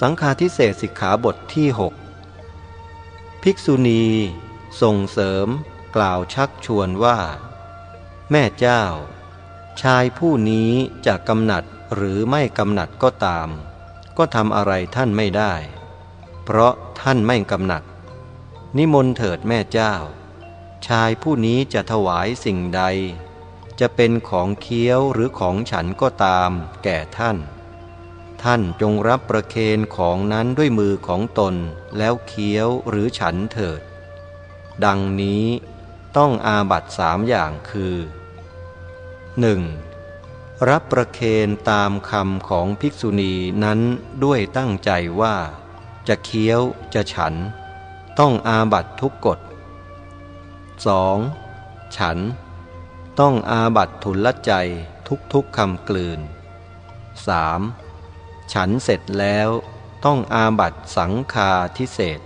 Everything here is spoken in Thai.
สังฆาทิเศษสิกขาบทที่ 6 ภิกษุณี ส่งเสริม กล่าวชักชวนว่า แม่เจ้า ชายผู้นี้จะกำหนัดหรือไม่กำหนัดก็ตาม ก็ทำอะไรท่านไม่ได้ เพราะท่านไม่กำหนัด นิมนต์เถิดแม่เจ้า ชายผู้นี้จะถวายสิ่งใด จะเป็นของเคี้ยวหรือของฉันก็ตาม แก่ท่าน ท่านจงรับประเคนของนั้นด้วยมือของตนแล้วเคี้ยวหรือฉันเถิด ดังนี้ต้องอาบัตสามอย่างคือ 1. รับประเคนตามคำของภิกษุณีนั้นด้วยตั้งใจว่า จะเคี้ยวจะฉัน ต้องอาบัตทุกกฎ 2. ฉัน ต้องอาบัตทุลใจทุกๆคำกลืน 3. ฉันเสร็จแล้วต้องอาบัตสังคาทิเศษ